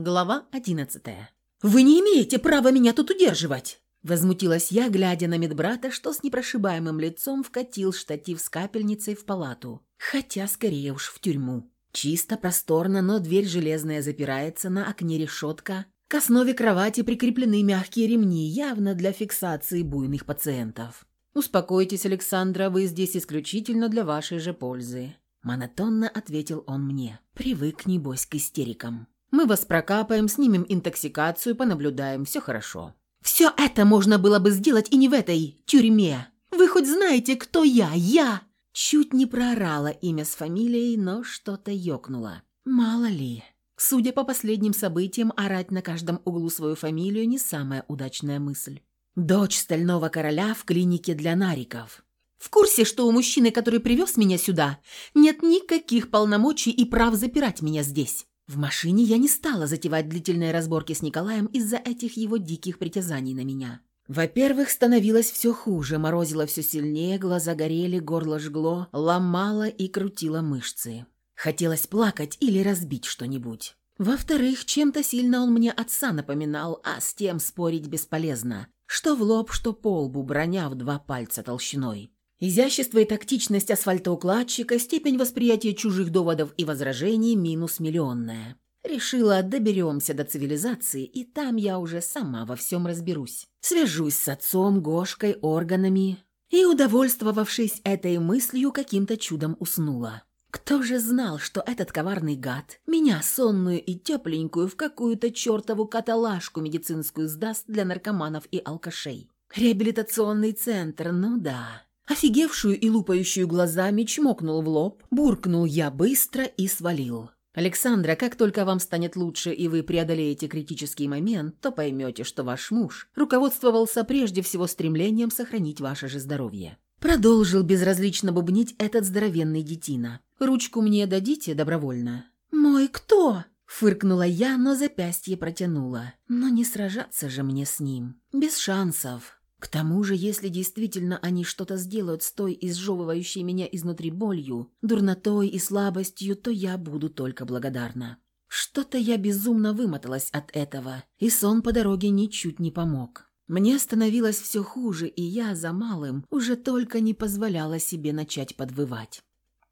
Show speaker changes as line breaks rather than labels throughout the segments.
Глава одиннадцатая. «Вы не имеете права меня тут удерживать!» Возмутилась я, глядя на медбрата, что с непрошибаемым лицом вкатил штатив с капельницей в палату. Хотя скорее уж в тюрьму. Чисто, просторно, но дверь железная запирается, на окне решетка. К основе кровати прикреплены мягкие ремни, явно для фиксации буйных пациентов. «Успокойтесь, Александра, вы здесь исключительно для вашей же пользы», – монотонно ответил он мне. «Привык, небось, к истерикам». Мы вас прокапаем, снимем интоксикацию, понаблюдаем, все хорошо». «Все это можно было бы сделать и не в этой тюрьме. Вы хоть знаете, кто я? Я!» Чуть не проорала имя с фамилией, но что-то ёкнуло. Мало ли. Судя по последним событиям, орать на каждом углу свою фамилию не самая удачная мысль. Дочь стального короля в клинике для нариков. В курсе, что у мужчины, который привез меня сюда, нет никаких полномочий и прав запирать меня здесь. В машине я не стала затевать длительные разборки с Николаем из-за этих его диких притязаний на меня. Во-первых, становилось все хуже, морозило все сильнее, глаза горели, горло жгло, ломало и крутило мышцы. Хотелось плакать или разбить что-нибудь. Во-вторых, чем-то сильно он мне отца напоминал, а с тем спорить бесполезно. Что в лоб, что по лбу, броня в два пальца толщиной. Изящество и тактичность асфальтоукладчика, степень восприятия чужих доводов и возражений минус миллионная. Решила, доберемся до цивилизации, и там я уже сама во всем разберусь. Свяжусь с отцом, Гошкой, органами. И, удовольствовавшись этой мыслью, каким-то чудом уснула. Кто же знал, что этот коварный гад меня, сонную и тепленькую, в какую-то чертову каталажку медицинскую сдаст для наркоманов и алкашей? Реабилитационный центр, ну да. Офигевшую и лупающую глазами чмокнул в лоб, буркнул я быстро и свалил. «Александра, как только вам станет лучше и вы преодолеете критический момент, то поймете, что ваш муж руководствовался прежде всего стремлением сохранить ваше же здоровье». Продолжил безразлично бубнить этот здоровенный детина. «Ручку мне дадите добровольно?» «Мой кто?» Фыркнула я, но запястье протянула. «Но не сражаться же мне с ним. Без шансов. К тому же, если действительно они что-то сделают с той изжевывающей меня изнутри болью, дурнотой и слабостью, то я буду только благодарна. Что-то я безумно вымоталась от этого, и сон по дороге ничуть не помог. Мне становилось все хуже, и я за малым уже только не позволяла себе начать подвывать.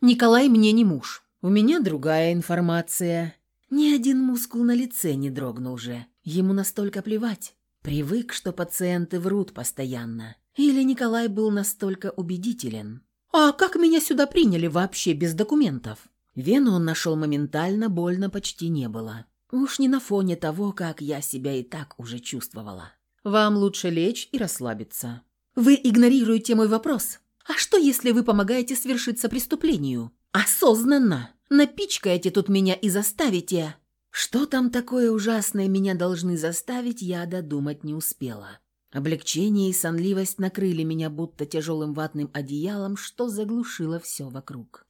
«Николай мне не муж. У меня другая информация». Ни один мускул на лице не дрогнул же. Ему настолько плевать. Привык, что пациенты врут постоянно. Или Николай был настолько убедителен. «А как меня сюда приняли вообще без документов?» Вену он нашел моментально, больно почти не было. Уж не на фоне того, как я себя и так уже чувствовала. «Вам лучше лечь и расслабиться». «Вы игнорируете мой вопрос. А что, если вы помогаете свершиться преступлению? Осознанно! Напичкаете тут меня и заставите...» Что там такое ужасное меня должны заставить, я додумать не успела. Облегчение и сонливость накрыли меня будто тяжелым ватным одеялом, что заглушило все вокруг.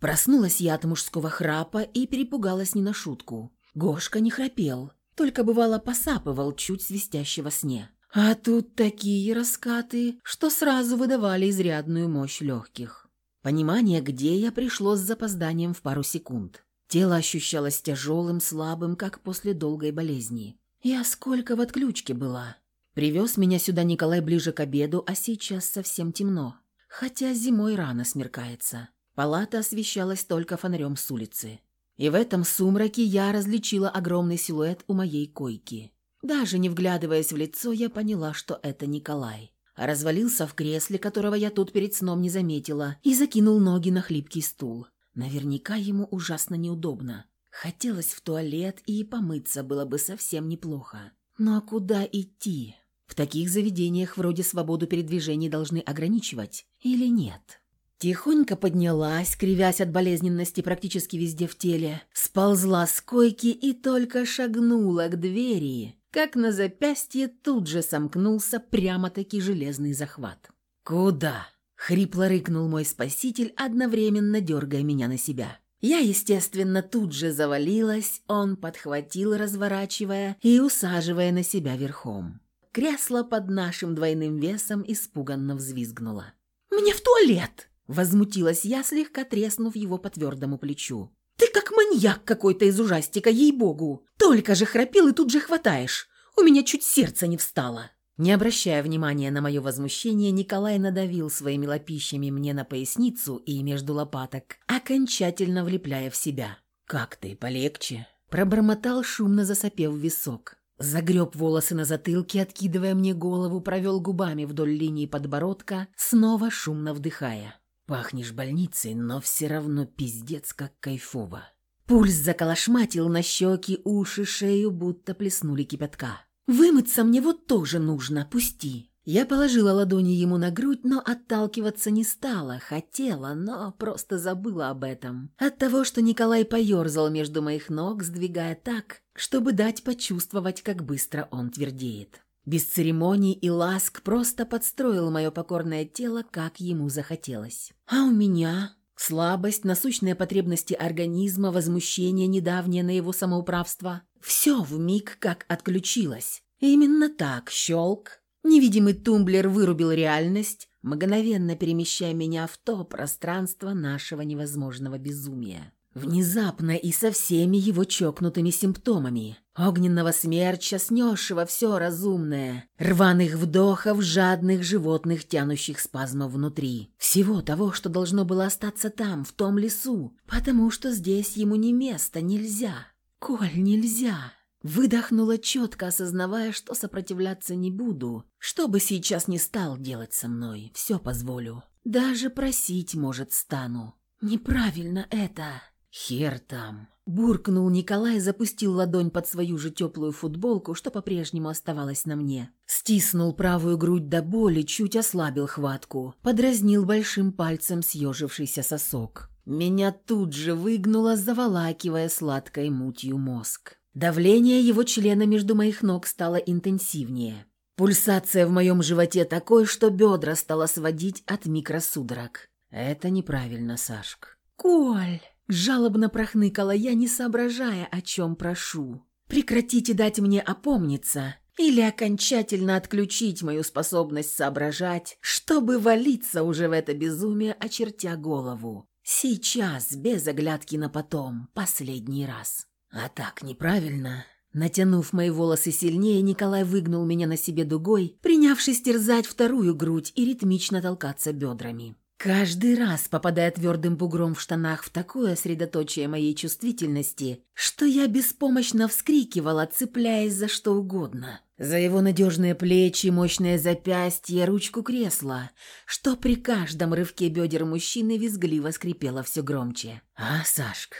Проснулась я от мужского храпа и перепугалась не на шутку. Гошка не храпел, только бывало посапывал чуть свистящего сне. А тут такие раскаты, что сразу выдавали изрядную мощь легких. Понимание, где я, пришло с запозданием в пару секунд. Тело ощущалось тяжелым, слабым, как после долгой болезни. Я сколько в отключке была. Привез меня сюда Николай ближе к обеду, а сейчас совсем темно. Хотя зимой рано смеркается. Палата освещалась только фонарем с улицы. И в этом сумраке я различила огромный силуэт у моей койки. Даже не вглядываясь в лицо, я поняла, что это Николай. Развалился в кресле, которого я тут перед сном не заметила, и закинул ноги на хлипкий стул. Наверняка ему ужасно неудобно. Хотелось в туалет и помыться было бы совсем неплохо. Но куда идти? В таких заведениях вроде свободу передвижений должны ограничивать. Или нет? Тихонько поднялась, кривясь от болезненности практически везде в теле, сползла с койки и только шагнула к двери, как на запястье тут же сомкнулся прямо-таки железный захват. «Куда?» Хрипло рыкнул мой спаситель, одновременно дергая меня на себя. Я, естественно, тут же завалилась, он подхватил, разворачивая и усаживая на себя верхом. Кресло под нашим двойным весом испуганно взвизгнуло. «Мне в туалет!» – возмутилась я, слегка треснув его по твердому плечу. «Ты как маньяк!» Какой-то из ужастика, ей-богу. Только же храпел и тут же хватаешь. У меня чуть сердце не встало». Не обращая внимания на мое возмущение, Николай надавил своими лопищами мне на поясницу и между лопаток, окончательно влепляя в себя. «Как ты, полегче?» Пробормотал, шумно засопев висок. Загреб волосы на затылке, откидывая мне голову, провел губами вдоль линии подбородка, снова шумно вдыхая. «Пахнешь больницей, но все равно пиздец как кайфово». Пульс заколошматил на щеки, уши, шею, будто плеснули кипятка. «Вымыться мне вот тоже нужно, пусти». Я положила ладони ему на грудь, но отталкиваться не стала. Хотела, но просто забыла об этом. От того, что Николай поерзал между моих ног, сдвигая так, чтобы дать почувствовать, как быстро он твердеет. Без церемоний и ласк просто подстроил мое покорное тело, как ему захотелось. А у меня слабость, насущные потребности организма, возмущение недавнее на его самоуправство. Все в миг как отключилось. Именно так, щелк, Невидимый тумблер вырубил реальность, мгновенно перемещая меня в то пространство нашего невозможного безумия. Внезапно и со всеми его чокнутыми симптомами. Огненного смерча, снесшего все разумное. Рваных вдохов, жадных животных, тянущих спазмов внутри. Всего того, что должно было остаться там, в том лесу. Потому что здесь ему не место, нельзя. Коль, нельзя. Выдохнула четко, осознавая, что сопротивляться не буду. Что бы сейчас не стал делать со мной, все позволю. Даже просить, может, стану. Неправильно это. Хер там. Буркнул Николай, запустил ладонь под свою же теплую футболку, что по-прежнему оставалось на мне. Стиснул правую грудь до боли, чуть ослабил хватку. Подразнил большим пальцем съежившийся сосок. Меня тут же выгнуло, заволакивая сладкой мутью мозг. Давление его члена между моих ног стало интенсивнее. Пульсация в моем животе такой, что бедра стало сводить от микросудорог. Это неправильно, Сашк. «Коль!» – жалобно прохныкала я, не соображая, о чем прошу. «Прекратите дать мне опомниться!» или окончательно отключить мою способность соображать, чтобы валиться уже в это безумие, очертя голову. Сейчас, без оглядки на потом, последний раз. А так неправильно. Натянув мои волосы сильнее, Николай выгнул меня на себе дугой, принявшись терзать вторую грудь и ритмично толкаться бедрами. Каждый раз попадая твердым бугром в штанах в такое средоточие моей чувствительности, что я беспомощно вскрикивала, цепляясь за что угодно. За его надежные плечи, мощное запястье, ручку кресла, что при каждом рывке бедер мужчины визгливо скрипело все громче. «А, Сашка,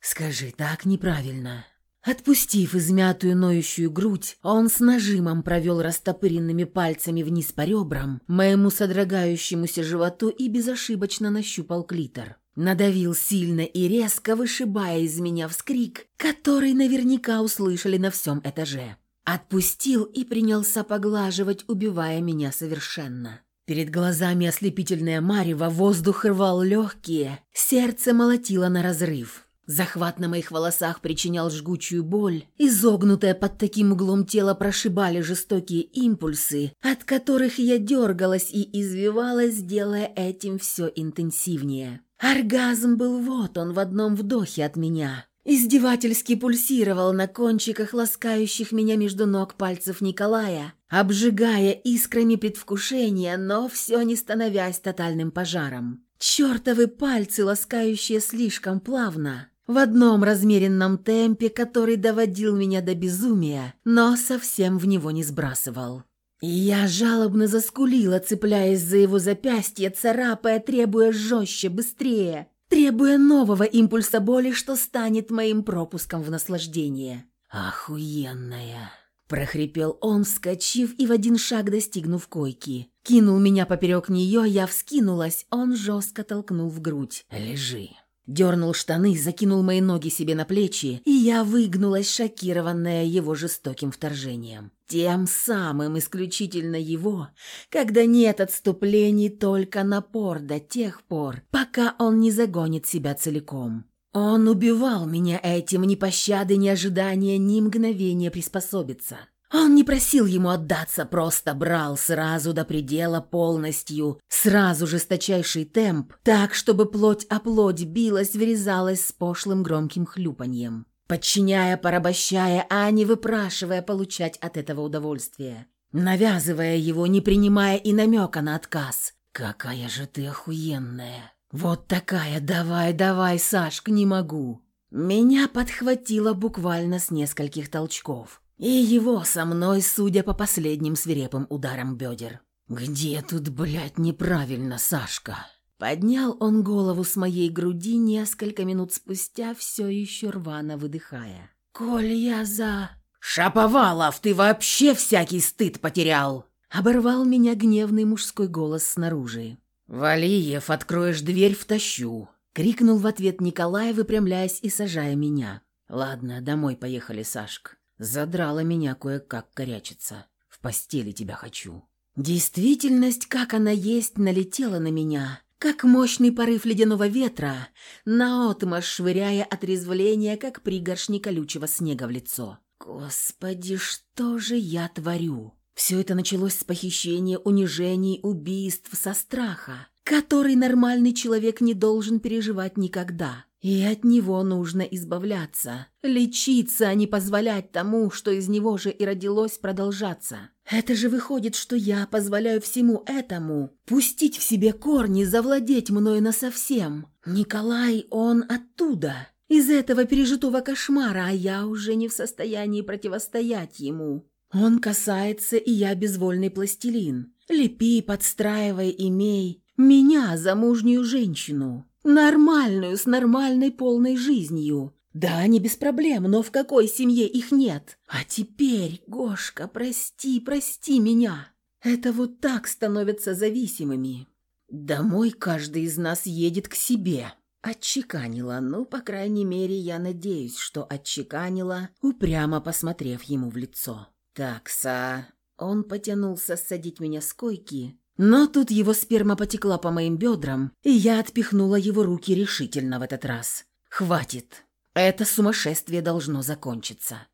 «Скажи, так неправильно». Отпустив измятую ноющую грудь, он с нажимом провел растопыренными пальцами вниз по ребрам, моему содрогающемуся животу и безошибочно нащупал клитор. Надавил сильно и резко, вышибая из меня вскрик, который наверняка услышали на всем этаже. Отпустил и принялся поглаживать, убивая меня совершенно. Перед глазами ослепительная марево, воздух рвал легкие, сердце молотило на разрыв. Захват на моих волосах причинял жгучую боль. Изогнутое под таким углом тело прошибали жестокие импульсы, от которых я дергалась и извивалась, делая этим все интенсивнее. Оргазм был вот он в одном вдохе от меня. Издевательски пульсировал на кончиках ласкающих меня между ног пальцев Николая, обжигая искрами предвкушения, но все не становясь тотальным пожаром. Чертовы пальцы, ласкающие слишком плавно, в одном размеренном темпе, который доводил меня до безумия, но совсем в него не сбрасывал. Я жалобно заскулила, цепляясь за его запястье, царапая, требуя жестче, быстрее, требуя нового импульса боли, что станет моим пропуском в наслаждение. «Охуенная!» – прохрипел он, вскочив и в один шаг достигнув койки. Кинул меня поперек нее, я вскинулась, он жестко толкнул в грудь. «Лежи!» Дернул штаны, закинул мои ноги себе на плечи, и я выгнулась, шокированная его жестоким вторжением. Тем самым исключительно его, когда нет отступлений, только напор до тех пор, пока он не загонит себя целиком. Он убивал меня этим, ни пощады, ни ожидания, ни мгновения приспособиться. Он не просил ему отдаться, просто брал сразу до предела полностью, сразу жесточайший темп, так, чтобы плоть о плоть билась, врезалась с пошлым громким хлюпаньем, подчиняя, порабощая, а не выпрашивая получать от этого удовольствие, навязывая его, не принимая и намека на отказ. «Какая же ты охуенная! Вот такая, давай, давай, Сашка, не могу!» Меня подхватило буквально с нескольких толчков. И его со мной, судя по последним свирепым ударам бедер. «Где тут, блядь, неправильно, Сашка?» Поднял он голову с моей груди несколько минут спустя, все еще рвано выдыхая. «Коль я за...» «Шаповалов, ты вообще всякий стыд потерял!» Оборвал меня гневный мужской голос снаружи. «Валиев, откроешь дверь, втащу!» Крикнул в ответ Николай, выпрямляясь и сажая меня. «Ладно, домой поехали, Сашк. Задрала меня кое-как корячиться. В постели тебя хочу». Действительность, как она есть, налетела на меня, как мощный порыв ледяного ветра, наотмашь швыряя отрезвление, как пригоршни колючего снега в лицо. «Господи, что же я творю?» Все это началось с похищения, унижений, убийств, со страха который нормальный человек не должен переживать никогда. И от него нужно избавляться, лечиться, а не позволять тому, что из него же и родилось продолжаться. Это же выходит, что я позволяю всему этому пустить в себе корни, завладеть мною насовсем. Николай, он оттуда, из этого пережитого кошмара, а я уже не в состоянии противостоять ему. Он касается, и я безвольный пластилин. Лепи, подстраивай, имей, меня, замужнюю женщину. Нормальную, с нормальной полной жизнью. Да, не без проблем, но в какой семье их нет? А теперь, Гошка, прости, прости меня. Это вот так становятся зависимыми. Домой каждый из нас едет к себе. Отчеканила, ну, по крайней мере, я надеюсь, что отчеканила, упрямо посмотрев ему в лицо. «Такса...» Он потянулся ссадить меня с койки, но тут его сперма потекла по моим бедрам, и я отпихнула его руки решительно в этот раз. «Хватит. Это сумасшествие должно закончиться».